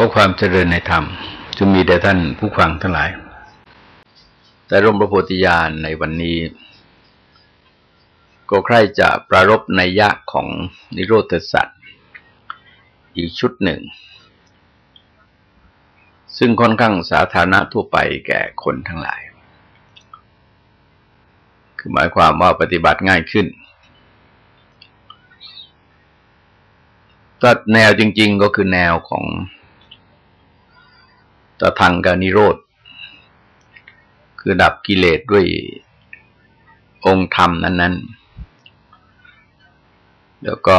อความเจริญในธรรมจะมีแด่ท่านผู้ฟังทั้งหลาย แต่ร่มพระโพธิญาณในวันนี้ ก็ใคร่จะประรบในยะของนิโรธสัตว์อีกชุดหนึ่ง ซึ่งค่อนข้างสาธารณะทั่วไปแก่คนทั้งหลาย คือหมายความว่าปฏิบัติง่ายขึ้นก็แนวจริง ๆ ก็คือแนวของ ตะทังกานิโรธ คือดับกิเลสด้วยองค์ธรรมนั้น ๆ แล้วก็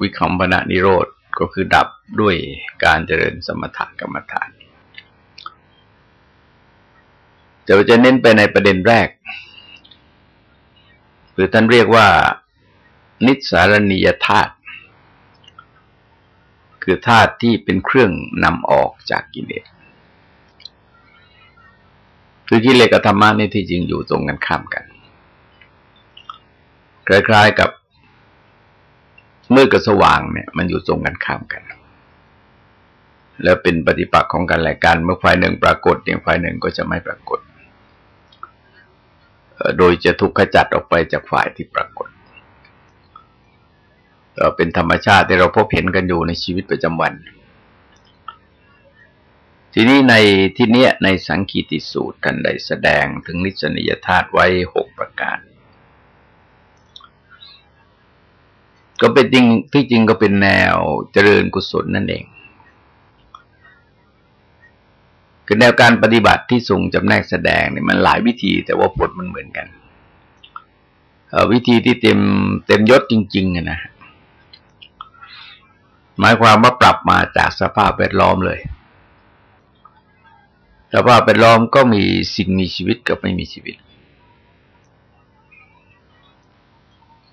วิคัมปนานิโรธก็คือดับด้วยการเจริญสมถกรรมฐานจะจะเน้นไปในประเด็นแรก หรือท่านเรียกว่า นิสารณียธาตุคือธาตุที่เป็นเครื่องนำออกจากกิเลส คือกิเลสกับธรรมะนี่ที่จริงอยู่ตรงกันข้ามกัน คล้ายๆกับมืดกับสว่างเนี่ย มันอยู่ตรงกันข้ามกัน แล้วเป็นปฏิปักษ์ของกันและกัน เมื่อฝ่ายหนึ่งปรากฏอย่างฝ่ายหนึ่งก็จะไม่ปรากฏ โดยจะถูกขจัดออกไปจากฝ่ายที่ปรากฏเป็นธรรมชาติที่เราพบเห็นกันอยู่ในชีวิตประจำวัน ทีนี้ในที่เนี้ยในสังคีติสูตรท่านได้แสดงถึงนิสนิยธาตุไว้หกประการ ก็เป็นจริงที่จริงก็เป็นแนวเจริญกุศลนั่นเองคือแนวการปฏิบัติที่ทรงจำแนกแสดงเนี่ยมันหลายวิธีแต่ว่าผลมันเหมือนกันวิธีที่เต็มเต็มยศจริง ๆนะหมายความว่าปรับมาจากสภาพแวดล้อมเลย สภาพแวดล้อมก็มีสิ่งมีชีวิตกับไม่มีชีวิต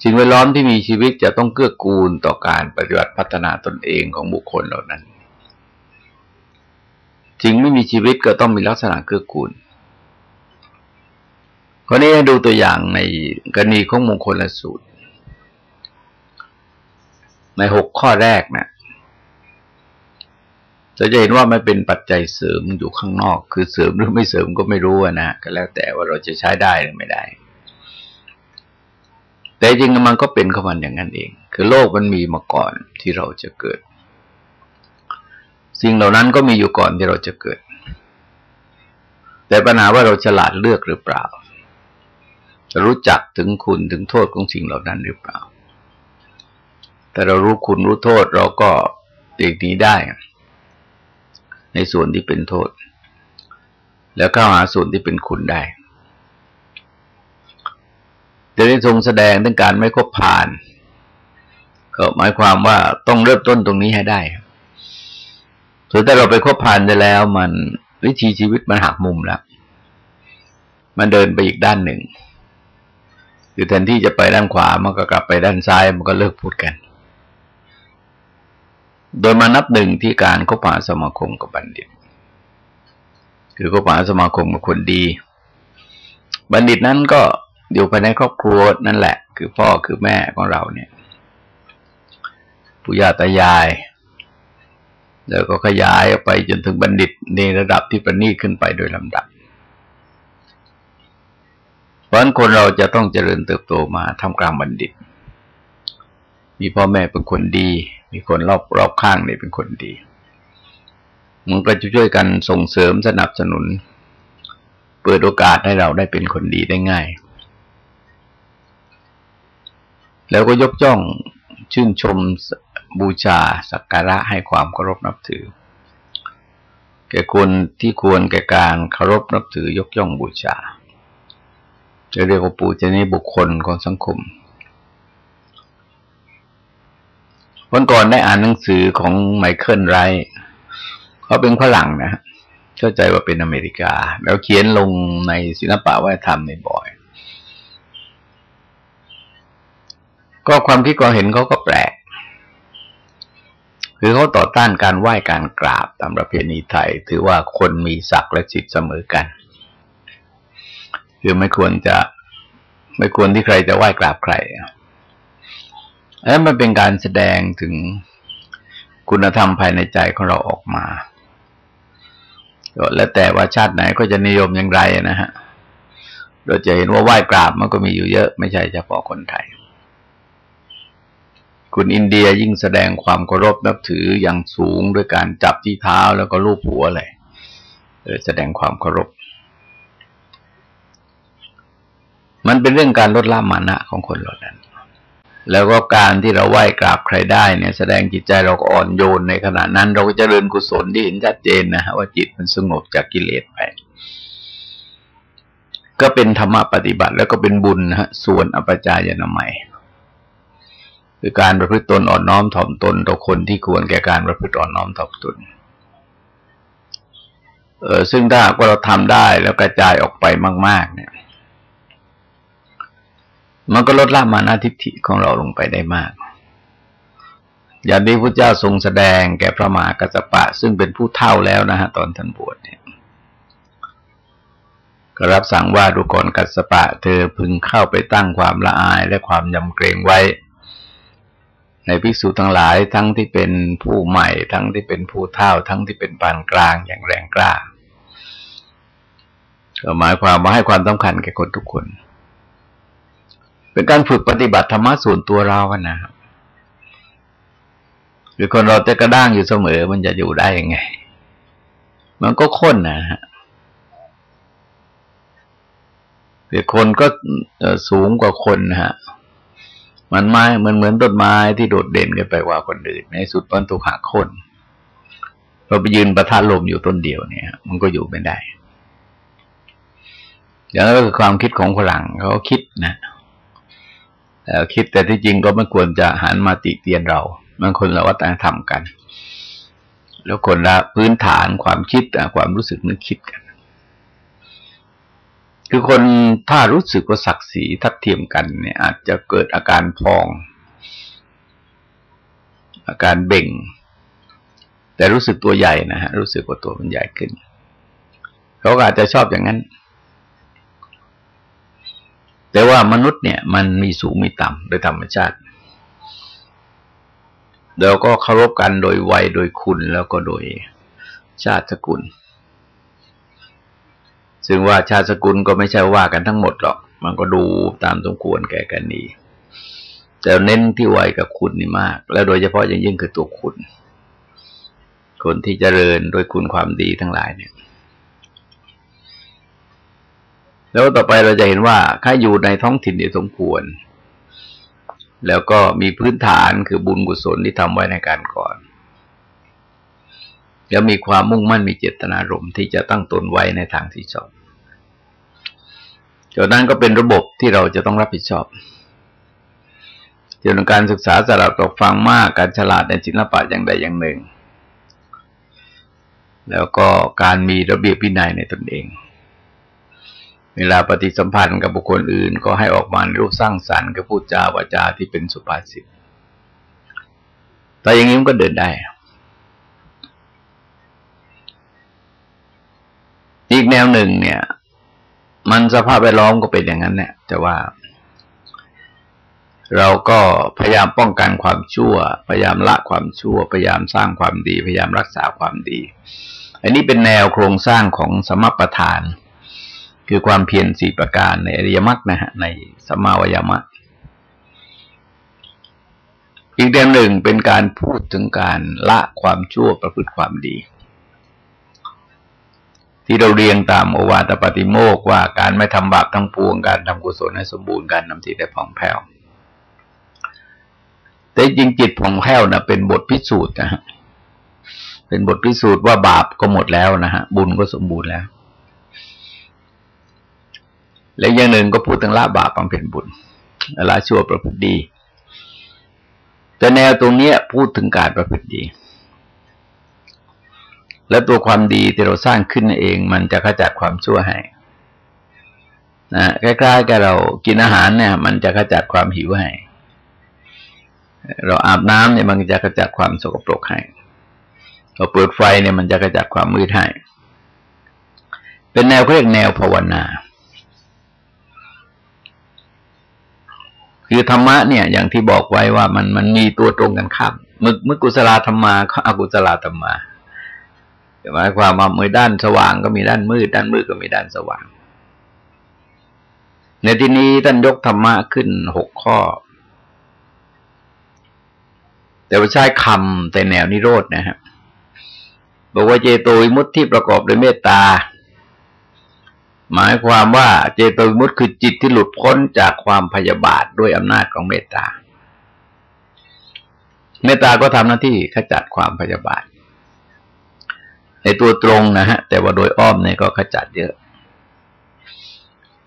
สิ่งแวดล้อมที่มีชีวิตจะต้องเกื้อกูลต่อการปฏิบัติพัฒนาตนเองของบุคคลเหล่านั้นสิ่งไม่มีชีวิตก็ต้องมีลักษณะเกื้อกูลคนนี้ดูตัวอย่างในกรณีของมงคลละสูตร ในหกข้อแรกนะ เราจะเห็นว่ามันเป็นปัจจัยเสริมอยู่ข้างนอก คือเสริมหรือไม่เสริมก็ไม่รู้นะก็แล้วแต่ว่าเราจะใช้ได้หรือไม่ได้ แต่จริงมันก็เป็นของมันอย่างนั้นเอง คือโลกมันมีมาก่อนที่เราจะเกิด สิ่งเหล่านั้นก็มีอยู่ก่อนที่เราจะเกิด แต่ปัญหาว่าเราฉลาดเลือกหรือเปล่า รู้จักถึงคุณถึงโทษของสิ่งเหล่านั้นหรือเปล่า แต่เรารู้คุณรู้โทษเราก็เด็กนี้ได้ ในส่วนที่เป็นโทษ แล้วเข้าหาส่วนที่เป็นคุณได้จะได้ทรงแสดงถึงการไม่คบผ่าน ก็หมายความว่าต้องเริ่มต้นตรงนี้ให้ได้ส่วนถ้าเราไปคบผ่านได้แล้ว มันวิธีชีวิตมันหักมุมแล้ว มันเดินไปอีกด้านหนึ่ง คือแทนที่จะไปด้านขวา มันก็กลับไปด้านซ้าย มันก็เลิกพูดกัน โดยมานับหนึ่งที่การคบหาสมาคมกับบัณฑิต คือคบหาสมาคมกับคนดี บัณฑิตนั้นก็อยู่ภายในครอบครัวนั่นแหละ คือพ่อคือแม่ของเราเนี่ยปู่ย่าตายาย แล้วก็ขยายออกไปจนถึงบัณฑิตในระดับที่ประณีตขึ้นไปโดยลำดับเพราะฉะนั้นคนเราจะต้องเจริญเติบโตมาทำกลางบัณฑิต มีพ่อแม่เป็นคนดี มีคนรอบรอบข้างนี่เป็นคนดีมันก็จะช่วยกันส่งเสริมสนับสนุน เปิดโอกาสให้เราได้เป็นคนดีได้ง่าย แล้วก็ยกย่องชื่นชมบูชาสักการะให้ความเคารพนับถือ แก่คนที่ควรแก่การเคารพนับถือยกย่องบูชาจะเรียกว่าปูชนีบุคคลของสังคม วันก่อนได้อ่านหนังสือของไมเคิลไรเขาเป็นฝรั่งนะเข้าใจว่าเป็นอเมริกา แล้วเขียนลงในศิลปะวัฒนธรรมในบ่อย ก็ความคิดความเห็นเขาก็แปลกคือเขาต่อต้านการไหว้การกราบตามประเพณีไทย ถือว่าคนมีศักดิ์และจิตเสมอกันคือไม่ควรจะ ไม่ควรที่ใครจะไหว้กราบใคร แล้วมันเป็นการแสดงถึงคุณธรรมภายในใจของเราออกมาแล้วแต่ว่าชาติไหนก็จะนิยมอย่างไรนะฮะ เราจะเห็นว่าไหว้กราบมันก็มีอยู่เยอะ ไม่ใช่เฉพาะคนไทย คุณอินเดียยิ่งแสดงความเคารพนับถืออย่างสูงด้วยการจับที่เท้าแล้วก็ลูบหัวเลยแสดงความเคารพ มันเป็นเรื่องการลดละมานะของคนเหล่านั้น แล้วก็การที่เราไหว้กราบใครได้เนี่ย แสดงจิตใจเราก็อ่อนโยนในขณะนั้น เราก็จเจริญกุศลที่เห็นชัดเจนนะฮะว่าจิตมันสงบจากกิเลสไป ก็เป็นธรรมปฏิบัติแล้วก็เป็นบุญนะฮะส่วนอปจายนามัยคือการประพฤติตนอ่อนน้อมถ่อมตนต่อคนที่ควรแก่การประพฤติอ่อนน้อมถ่อมตนเออซึ่งถ้าว่าเราทำได้แล้วกระจายออกไปมาก ๆ เนี่ย มันก็ลดละมานาทิฏฐิของเราลงไปได้มาก อย่างที่พระเจ้าทรงแสดงแก่พระมหากัสปะ ซึ่งเป็นผู้เท่าแล้วนะฮะตอนท่านบวชเนี่ยก็รับสั่งว่าดูก่อนกัสปะ เธอพึงเข้าไปตั้งความละอายและความยำเกรงไว้ ในภิกษุทั้งหลายทั้งที่เป็นผู้ใหม่ ทั้งที่เป็นผู้เท่า ทั้งที่เป็นปานกลางอย่างแรงกล้าก็หมายความว่าให้ความสำคัญแก่คนทุกคน เป็นการฝึกปฏิบัติธรรมะส่วนตัวเรากันนะครับหรือคนเราจะกระด้างอยู่เสมอ มันจะอยู่ได้ยังไง มันก็ค้นนะฮะแต่คนก็สูงกว่าคนนะฮะมันไม้เหมือนเหมือนต้นไม้ที่โดดเด่นกันไปกว่าคนอื่นในสุดมันถูกหักคนเราไปยืนประทานลมอยู่ต้นเดียวเนี่ย มันก็อยู่ไม่ได้อย่างนั้นก็คือความคิดของฝรั่งเขาคิดนะ คิดแต่ที่จริงก็ไม่ควรจะหันมาติเตียนเรามันคนละวัฒนธรรมกัน แล้วคนละพื้นฐานความคิดความรู้สึกนึกคิดกัน คือคนถ้ารู้สึกว่าศักดิ์ศรีทัดเทียมกันเนี่ย อาจจะเกิดอาการพอง อาการเบ่ง แต่รู้สึกตัวใหญ่นะฮะรู้สึกว่าตัวมันใหญ่ขึ้นเขาอาจจะชอบอย่างนั้น แต่ว่ามนุษย์เนี่ย มันมีสูงมีต่ำโดยธรรมชาติแล้วก็เคารพกันโดยวัยโดยคุณแล้วก็โดยชาติสกุล ซึ่งว่าชาติสกุลก็ไม่ใช่ว่ากันทั้งหมดหรอก มันก็ดูตามสมควรแก่กันนี้แต่เน้นที่วัยกับคุณนี่มาก แล้วโดยเฉพาะอย่างยิ่งคือตัวคุณ คนที่เจริญโดยคุณความดีทั้งหลายเนี่ย แล้วต่อไปเราจะเห็นว่าถ้าอยู่ในท้องถิ่นที่สมควร แล้วก็มีพื้นฐานคือบุญกุศลที่ทำไว้ในการก่อน แล้วมีความมุ่งมั่นมีเจตนารมณ์ที่จะตั้งตนไว้ในทางที่ชอบจากนั้นก็เป็นระบบที่เราจะต้องรับผิดชอบเกี่ยวกับการศึกษาสลับตกฟังมากการฉลาดในศิลปะอย่างใดอย่างหนึ่ง แล้วก็การมีระเบียบวินัยในตนเอง เวลาปฏิสัมพันธ์กับบุคคลอื่น ก็ให้ออกมาในรูปสร้างสรรค์กับพูดจาวาจาที่เป็นสุภาษิตแต่อย่างนี้มันก็เดินได้ อีกแนวหนึ่งเนี่ย มันสภาพแวดล้อมก็เป็นอย่างนั้นเนี่ยแต่ว่า เราก็พยายามป้องกันความชั่ว พยายามละความชั่ว พยายามสร้างความดี พยายามรักษาความดี อันนี้เป็นแนวโครงสร้างของสมประทาน คือความเพียรสี่ประการในอริยมรรคนะฮะในสมาวยามะอีกเรื่องหนึ่งเป็นการพูดถึงการละความชั่วประพฤติความดี ที่เราเรียงตามโอวาตปฏิโมกว่าการไม่ทำบาปทั้งปวงการทำกุศลให้สมบูรณ์การนำจิตได้ผ่องแผ้วแต่จริงจิตผ่องแผ้วนะเป็นบทพิสูจน์นะฮะเป็นบทพิสูจน์ว่าบาปก็หมดแล้วนะฮะบุญก็สมบูรณ์แล้ว และอย่างหนึ่งก็พูดถึงละบาปบำเพ็ญบุญละชั่วประพฤติดี แต่แนวตรงนี้พูดถึงการประพฤติดี และตัวความดีที่เราสร้างขึ้นเอง มันจะขจัดความชั่วให้นะใกล้ๆกับเรากินอาหารเนี่ย มันจะขจัดความหิวให้เราอาบน้ำเนี่ยมันจะขจัดความสกปรกให้ เราเปิดไฟเนี่ยมันจะขจัดความมืดให้ เป็นแนวเรียกแนวภาวนา คือธรรมะเนี่ยอย่างที่บอกไว้ว่ามันมันมีตัวตรงกันข้ามมึกมึกกุศลธรรมาอกุศลธรรมาหมายความว่ามือด้านสว่างก็มีด้านมืด ด้านมืดก็มีด้านสว่าง ในที่นี้ท่านยกธรรมะขึ้นหกข้อ แต่ว่าใช้คำแต่แนวนิโรธนะครับบอกว่าเจโตวิมุตที่ประกอบด้วยเมตตา หมายความว่าเจตวิมุตคือจิตที่หลุดพ้นจากความพยาบาทด้วยอำนาจของเมตตา เมตตาก็ทำหน้าที่ขจัดความพยาบาท ในตัวตรงนะฮะ แต่ว่าโดยอ้อมเนี่ยก็ขจัดเยอะ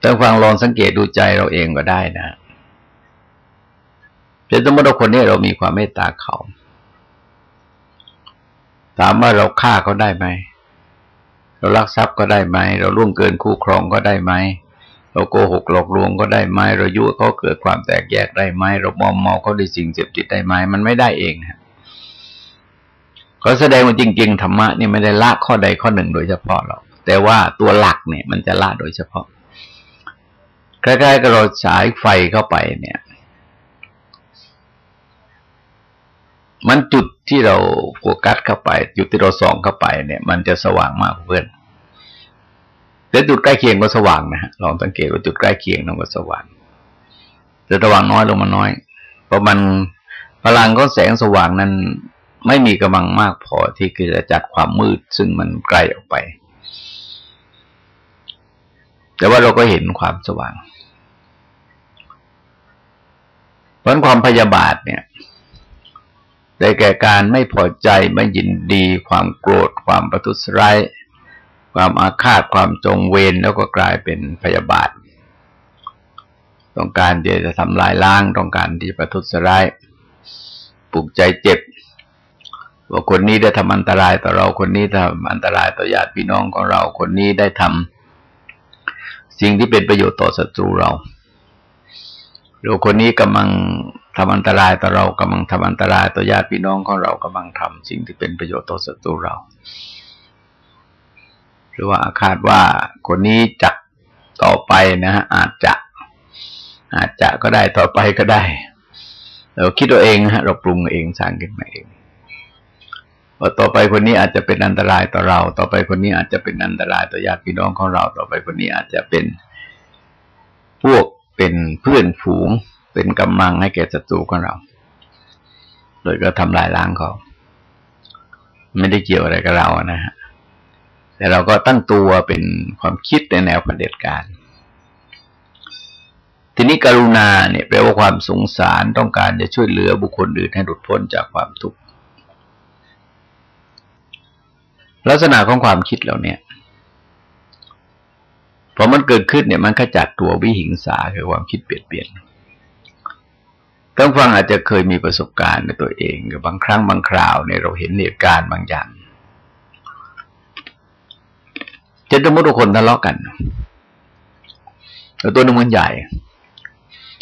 ถ้าฟังลองสังเกตดูใจเราเองก็ได้นะเป็นสมมติคนนี้เรามีความเมตตาเขา ถามว่าเราฆ่าเขาได้ไหม เราลักทรัพย์ก็ได้ไหม เราล่วงเกินคู่ครองก็ได้ไหม เราโกหกหลอกลวงก็ได้ไหม เรายั่วเขาเกิดความแตกแยกได้ไหม เรามอมเมาเขาด้วยสิ่งเสพติดได้ไหม มันไม่ได้เองฮะก็แสดงว่าจริง ๆธรรมะนี่ไม่ได้ละข้อใดข้อหนึ่งโดยเฉพาะหรอก แต่ว่าตัวหลักเนี่ย มันจะละโดยเฉพาะใกล้ๆกับเราฉายไฟเข้าไปเนี่ย มันจุดที่เราโฟกัสเข้าไป จุดที่เราส่องเข้าไปเนี่ย มันจะสว่างมากเพื่อน แต่จุดใกล้เคียงก็สว่างนะฮะลองสังเกตว่าจุดใกล้เคียงนั่นก็สว่างแต่สว่างน้อยลงมาน้อย เพราะมันพลังของแสงสว่างนั้นไม่มีกำลังมากพอที่จะจัดความมืด ซึ่งมันไกลออกไป แต่ว่าเราก็เห็นความสว่าง เพราะความพยาบาทเนี่ยได้แก่การไม่พอใจไม่ยินดี ความโกรธ ความประทุษร้าย ความอาฆาตความจงเวรแล้วก็กลายเป็นพยาบาท ต้องการที่จะทำลายล้างต้องการที่ประทุษร้ายปลุกใจเจ็บว่าคนนี้ได้ทำอันตรายต่อเราคนนี้ทำอันตรายต่อญาติพี่น้องของเราคนนี้ได้ทำสิ่งที่เป็นประโยชน์ต่อศัตรูเราหรือคนนี้กำลังทำอันตรายต่อเรากำลังทำอันตรายต่อญาติพี่น้องของเรากำลังทำสิ่งที่เป็นประโยชน์ต่อศัตรูเรา หรือว่าคาดว่าคนนี้จะต่อไปนะฮะอาจจะ อาจจะก็ได้ต่อไปก็ได้ เราคิดตัวเองฮะ เราปรุงเองสร้างขึ้นมาเองว่าต่อไปคนนี้อาจจะเป็นอันตรายต่อเรา ต่อไปคนนี้อาจจะเป็นอันตรายต่อญาติพี่น้องของเรา ต่อไปคนนี้อาจจะเป็นพวกเป็นเพื่อนฝูง เป็นกำลังให้แก่ศัตรูของเรา โดยก็ทำลายล้างเขา ไม่ได้เกี่ยวอะไรกับเรานะฮะ แต่เราก็ตั้งตัวเป็นความคิดในแนวประเด็จการ ทีนี้กรุณาเนี่ยแปลว่าความสงสารต้องการจะช่วยเหลือบุคคลอื่นให้หลุดพ้นจากความทุกข์ลักษณะของความคิดเราเนี่ยพอมันเกิดขึ้นเนี่ยมันขจัดตัววิหิงสาคือความคิดเปลี่ยนเปลี่ยนต้องฟังอาจจะเคยมีประสบการณ์ในตัวเองบางครั้งบางคราวเนี่ยเราเห็นเหตุการณ์บางอย่าง จะสมมติว่าคนทะเลาะกันแต่ตัวหนึ่งมันใหญ่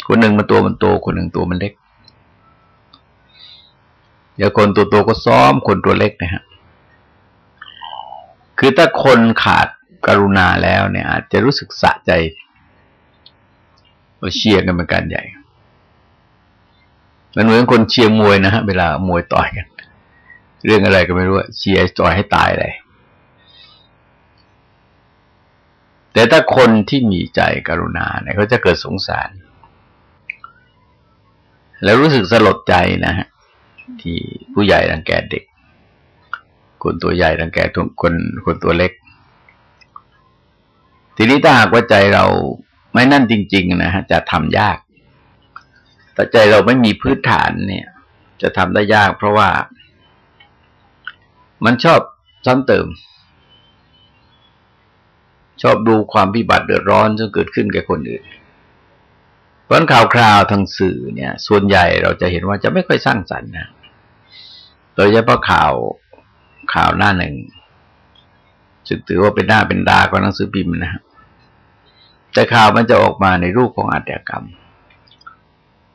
คนหนึ่งมันตัวมันโต คนหนึ่งตัวมันเล็กเดี๋ยวคนตัวโตก็ซ้อมคนตัวเล็กนะฮะ คือถ้าคนขาดกรุณาแล้วเนี่ย อาจจะรู้สึกสะใจเราเชียร์กันเป็นการใหญ่ มันเหมือนคนเชียร์มวยนะฮะ เวลามวยต่อยกัน เรื่องอะไรก็ไม่รู้เชียร์ต่อยให้ตายเลย แต่ถ้าคนที่มีใจกรุณาเนี่ยเขาจะเกิดสงสาร แล้วรู้สึกสลดใจนะฮะที่ผู้ใหญ่รังแกเด็ก คนตัวใหญ่รังแกคนคนตัวเล็ก ทีนี้ถ้าหากว่าใจเราไม่นั่นจริง ๆ นะฮะจะทำยากถ้าใจเราไม่มีพื้นฐานเนี่ย จะทำได้ยากเพราะว่า มันชอบซ้ำเติม ชอบดูความพิบัติเดือดร้อนจนเกิดขึ้นแก่คนอื่นเพราะข่าวคราวทางสื่อเนี่ย ส่วนใหญ่เราจะเห็นว่าจะไม่ค่อยสร้างสรรค์นะโดยเฉพาะข่าวข่าวหน้าหนึ่งจึงถือว่าเป็นหน้าเป็นดาของหนังสือพิมพ์นะแต่ข่าวมันจะออกมาในรูปของอาชญากรรม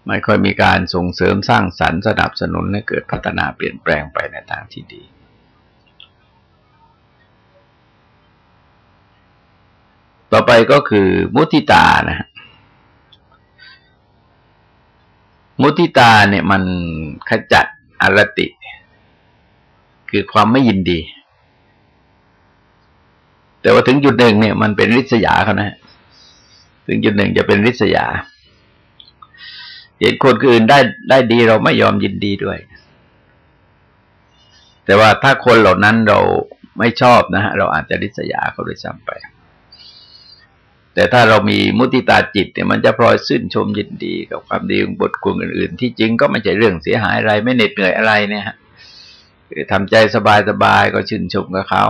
ไม่ค่อยมีการส่งเสริมสร้างสรรค์สนับสนุนให้เกิดพัฒนาเปลี่ยนแปลงไปในทางที่ดี ต่อไปก็คือมุติตานะ มุติตาเนี่ยมันขจัดอรติ คือความไม่ยินดี แต่ว่าถึงจุดหนึ่งเนี่ยมันเป็นริษยาเขานะ ถึงจุดหนึ่งจะเป็นริษยา เห็นคนอื่นได้ได้ดีเราไม่ยอมยินดีด้วย แต่ว่าถ้าคนเหล่านั้นเราไม่ชอบนะฮะเราอาจจะริษยาเขาด้วยซ้ำไป แต่ถ้าเรามีมุติตาจิตเนี่ยมันจะพลอยซื่นชมยินดีกับความดีของบทกลุ่มอื่นๆ ที่จริงก็ไม่ใช่เรื่องเสียหายอะไร ไม่เหน็ดเหนื่อยอะไรเนี่ยฮะคือทำใจสบายๆก็ชื่นชมกับเขา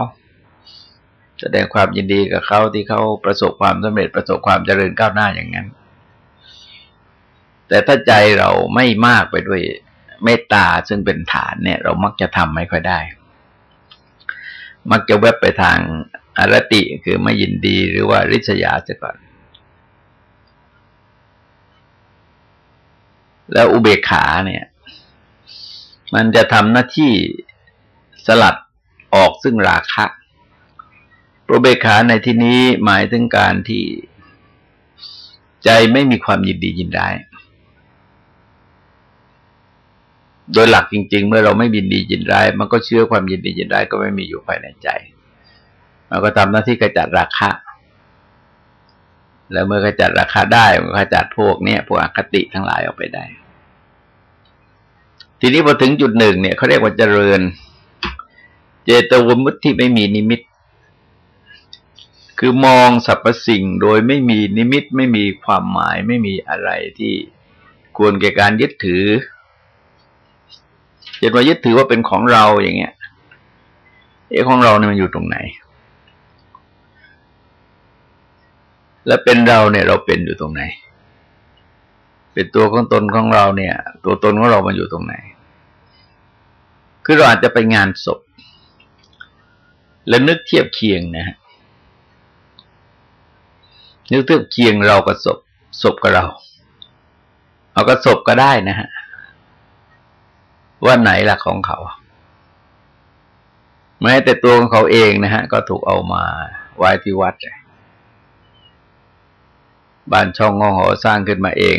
แสดงความยินดีกับเขาที่เขาประสบความสำเร็จประสบความเจริญก้าวหน้าอย่างนั้น แต่ถ้าใจเราไม่มากไปด้วยเมตตาซึ่งเป็นฐานเนี่ย เรามักจะทำไม่ค่อยได้ มักจะแวบไปทาง อรติคือไม่ยินดีหรือว่าริษยาเสียก่อน แล้วอุเบกขาเนี่ย มันจะทำหน้าที่สลัดออกซึ่งราคะอุเบกขาในที่นี้หมายถึงการที่ใจไม่มีความยินดียินได้ โดยหลักจริง ๆ เมื่อเราไม่ยินดียินร้าย มันก็เชื่อความยินดียินร้ายก็ไม่มีอยู่ภายในใจ มันก็ทำหน้าที่กระจัดราคะ แล้วเมื่อกระจัดราคาได้มันกรจัดพวกเนี้ยพวกอคติทั้งหลายออกไปได้ ทีนี้พอถึงจุดหนึ่งเนี่ยเขาเรียกว่าเจริญ เจตวมุตที่ไม่มีนิมิต คือมองสรรพสิ่งโดยไม่มีนิมิตไม่มีความหมายไม่มีอะไรที่ควรแก่การยึดถือจะมายึดถือว่าเป็นของเราอย่างเงี้ยเอ้ของเราเนี่ยมันอยู่ตรงไหน และเป็นเราเนี่ยเราเป็นอยู่ตรงไหน เป็นตัวของตนของเราเนี่ย ตัวตนของเรามันอยู่ตรงไหน คือเราอาจจะไปงานศพ แล้วนึกเทียบเคียงนะฮะนึกเทียบเคียงเรากับศพศพกับเรา เอากับศพก็ได้นะฮะว่าไหนล่ะของเขาแม้แต่ตัวของเขาเองนะฮะ ก็ถูกเอามาไว้ที่วัดเลย บ้านช่องงอหอสร้างขึ้นมาเอง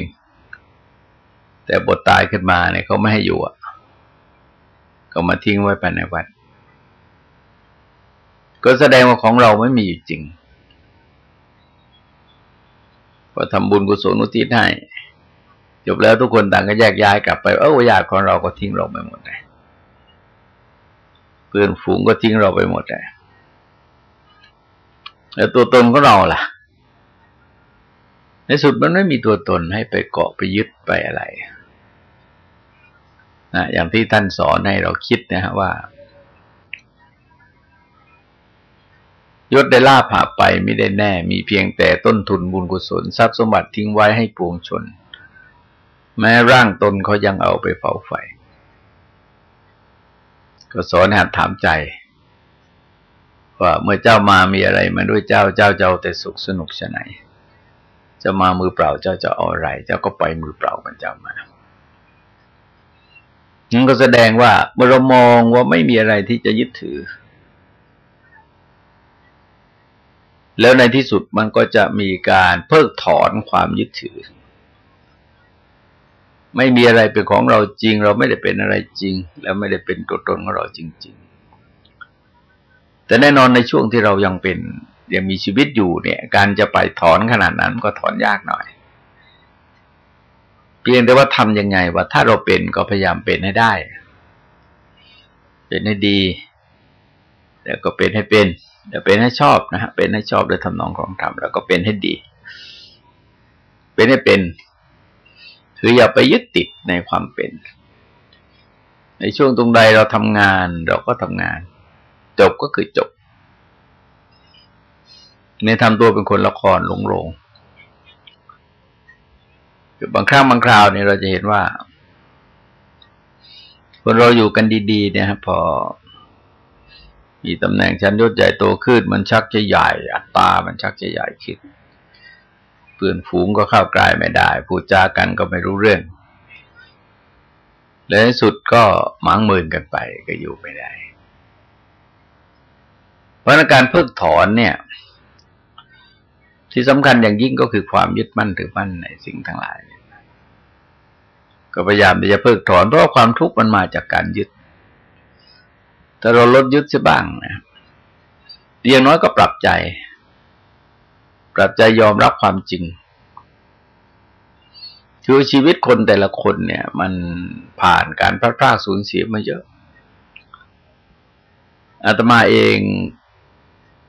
แต่บทตายขึ้นมาเนี่ยเขาไม่ให้อยู่อะก็มาทิ้งไว้ภายในวัด ก็แสดงว่าของเราไม่มีอยู่จริงพอทำบุญกุศลนุทิศให้จบแล้วทุกคนต่างก็แยกย้ายกลับไป เออญาติของเราก็ทิ้งเราไปหมดเลยเพื่อนฝูงก็ทิ้งเราไปหมดเลยแล้วตัวตนของเราล่ะ ในสุดมันไม่มีตัวตนให้ไปเกาะไปยึดไปอะไรนะอย่างที่ท่านสอนให้เราคิดนะฮะว่ายศได้ลาภาไปไม่ได้แน่ มีเพียงแต่ต้นทุนบุญกุศล ทรัพย์สมบัติทิ้งไว้ให้ปวงชน แม้ร่างตนเขายังเอาไปเผาไฟ ก็สอนหัดถามใจ ว่าเมื่อเจ้ามามีอะไรมาด้วยเจ้าเจ้าเจ้าแต่สุขสนุกชะไหน จะมามือเปล่าเจ้าจะเอาอะไร เจ้าก็ไปมือเปล่ากันเจ้ามานั่นก็แสดงว่าเมื่อเรามองว่าไม่มีอะไรที่จะยึดถือ แล้วในที่สุดมันก็จะมีการเพิกถอนความยึดถือ ไม่มีอะไรเป็นของเราจริง เราไม่ได้เป็นอะไรจริง แล้วไม่ได้เป็นตัวตนของเราจริง ๆ แต่แน่นอนในช่วงที่เรายังเป็น ยังมีชีวิตอยู่เนี่ย การจะไปถอนขนาดนั้นก็ถอนยากหน่อย เพียงแต่ว่าทำยังไงว่าถ้าเราเป็นก็พยายามเป็นให้ได้ เป็นให้ดี แล้วก็เป็นให้เป็นเดี๋ยวเป็นให้ชอบนะฮะเป็นให้ชอบโดยทำนองของธรรมแล้วก็เป็นให้ดี เป็นให้เป็นคืออย่าไปยึดติดในความเป็น ในช่วงตรงใดเราทำงาน เราก็ทำงาน จบก็คือจบ เนี่ยทำตัวเป็นคนละครหลงหลงบางครั้งบางคราวเนี่ยเราจะเห็นว่า คนเราอยู่กันดีๆ เนี่ยพอ มีตำแหน่งชั้นยศใหญ่โตขึ้น มันชักจะใหญ่ อัตรามันชักจะใหญ่ขึ้นเพื่อนฝูงก็เข้าใกล้ไม่ได้ พูดจากันก็ไม่รู้เรื่อง และในสุดก็หมางมืนกันไปก็อยู่ไม่ได้เพราะการเพิกถอนเนี่ย ที่สำคัญอย่างยิ่งก็คือความยึดมั่นถือมั่นในสิ่งทั้งหลาย ก็พยายามที่จะเพิกถอนเพราะความทุกข์มันมาจากการยึด แต่เราลดยึดซะบ้างนะอย่างน้อยก็ปรับใจ ปรับใจยอมรับความจริง คือชีวิตคนแต่ละคนเนี่ย มันผ่านการพลาดพลาดสูญเสียมาเยอะ อาตมาเอง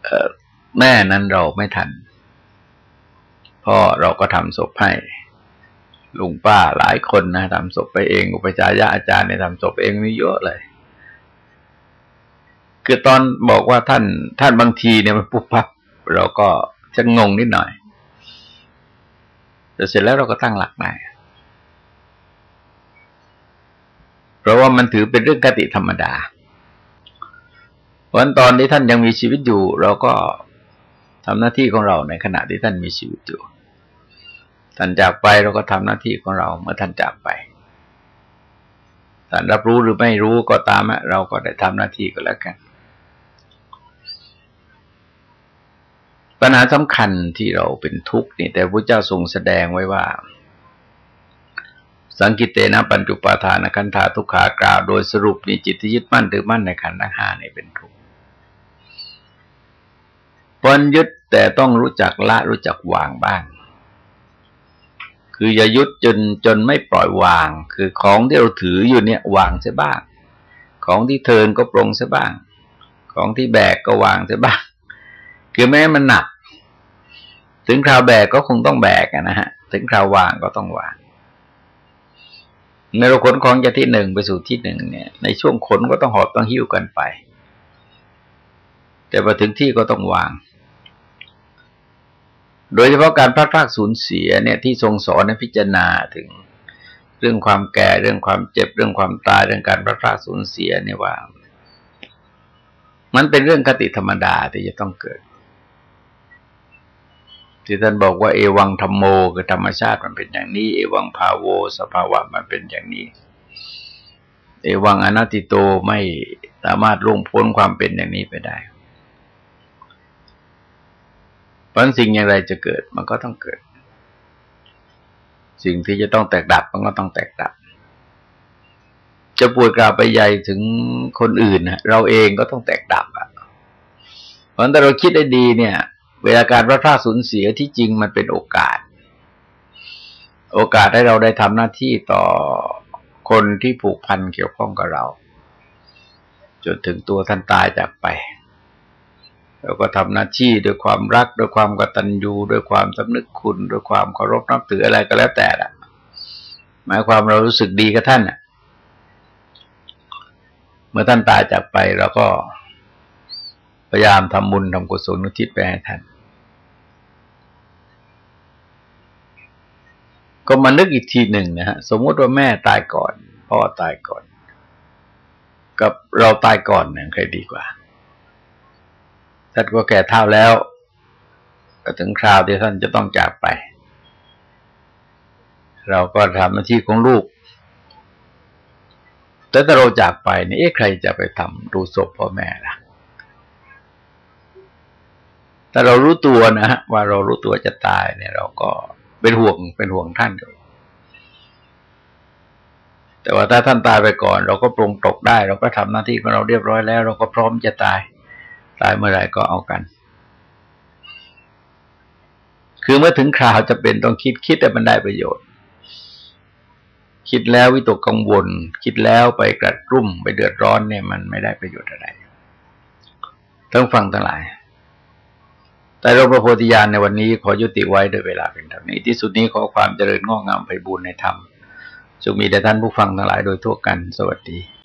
เอแม่นั้นเราไม่ทัน พ่อเราก็ทำศพให้ลุงป้าหลายคนนะทำศพไปเอง อุปจายะอาจารย์เนี่ยทำศพเองนี่เยอะเลย คือตอนบอกว่าท่านท่านบางทีเนี่ยมันปุ๊บปั๊บเราก็จะงงนิดหน่อยแต่เสร็จแล้วเราก็ตั้งหลักได้เพราะว่ามันถือเป็นเรื่องกติธรรมดาวันตอนที่ท่านยังมีชีวิตอยู่ เราก็ทำหน้าที่ของเราในขณะที่ท่านมีชีวิตอยู่ ท่านจากไปเราก็ทำหน้าที่ของเราเมื่อท่านจากไปท่านรับรู้หรือไม่รู้ก็ตามเราก็ได้ทำหน้าที่ก็แล้วกัน ปัญหาสำคัญที่เราเป็นทุกข์นี่ แต่พระเจ้าทรงแสดงไว้ว่า สังกิเตนะปัญจุปาทานคันธาทุกขากล่าว โดยสรุปนี่จิตที่ยึดมั่นถือมั่นในขันธ์ทั้งห้านี่เป็นทุกข์ปนยึดแต่ต้องรู้จักละรู้จักวางบ้าง คืออย่ายุดจนจนไม่ปล่อยวาง คือของที่เราถืออยู่เนี่ยวางเสียบ้าง ของที่เทินก็ปรงเสียบ้าง ของที่แบกก็วางเสียบ้าง คือแม้มันหนัก ถึงคราวแบกก็คงต้องแบกนะฮะ ถึงคราววางก็ต้องวางในเราขนของจากที่หนึ่งไปสู่ที่หนึ่งเนี่ย ในช่วงขนก็ต้องหอบต้องหิ้วกันไป แต่พอถึงที่ก็ต้องวาง โดยเฉพาะการพลาดพลาดสูญเสียเนี่ยที่ทรงสอนในพิจารณาถึงเรื่องความแก่เรื่องความเจ็บเรื่องความตายเรื่องการพลาดพลาดสูญเสียเนี่ยว่า มันเป็นเรื่องคติธรรมดาที่จะต้องเกิด ที่ท่านบอกว่าเอวังธรรมโมคือธรรมชาติมันเป็นอย่างนี้ เอวังภาโว สภาวะมันเป็นอย่างนี้ เอวังอนัตติโตไม่สามารถล่วงพ้นความเป็นอย่างนี้ไปได้ เพราะสิ่งอย่างไรจะเกิดมันก็ต้องเกิด สิ่งที่จะต้องแตกดับมันก็ต้องแตกดับ จะป่วดกล่าวไปใหญ่ถึงคนอื่นเราเองก็ต้องแตกดับอะเพราะถ้าเราคิดได้ดีเนี่ย เวลาการพลาดพลาสูญเสียที่จริงมันเป็นโอกาส โอกาสให้เราได้ทำหน้าที่ต่อคนที่ผูกพันเกี่ยวข้องกับเรา จนถึงตัวท่านตายจากไป เราก็ทำหน้าที่ด้วยความรักด้วยความกตัญญูด้วยความสำนึกคุณด้วยความเคารพนับถืออะไรก็แล้วแต่ละหมายความเรารู้สึกดีกับท่านอะ เมื่อท่านตายจากไปเราก็พยายามทำบุญทำกุศลนุทิศไปให้ท่าน ก็มานึกอีกทีหนึ่งนะฮะสมมติว่าแม่ตายก่อน พ่อตายก่อน กับเราตายก่อนเนี่ยใครดีกว่า ท่านก็แก่เท่าแล้ว ก็ถึงคราวที่ท่านจะต้องจากไป เราก็ทำหน้าที่ของลูก แต่ถ้าเราจากไปนี่เอ๊ะใครจะไปทำดูศพพ่อแม่ล่ะถ้าเรารู้ตัวนะฮะว่าเรารู้ตัวจะตายเนี่ย เราก็เป็นห่วงเป็นห่วงท่านอยู่แต่ว่าถ้าท่านตายไปก่อน เราก็ปรงตกได้ เราก็ทำหน้าที่ของเราเรียบร้อยแล้ว เราก็พร้อมจะตาย ตายเมื่อไรก็เอากัน คือเมื่อถึงคราวจะเป็นต้องคิดคิดแต่มันได้ประโยชน์ คิดแล้ววิตกกังวล คิดแล้วไปกระรุ่มไปเดือดร้อนเนี่ยมันไม่ได้ประโยชน์อะไรต้องฟังทั้งหลาย แต่เราพระโพธิญาณในวันนี้ขอยุติไว้โดยเวลาเป็นเท่านี้ ที่สุดนี้ขอความเจริญงอกงามไปบูรณนธรรมจงมีแด่ท่านผู้ฟังทั้งหลายโดยทั่วกัน สวัสดี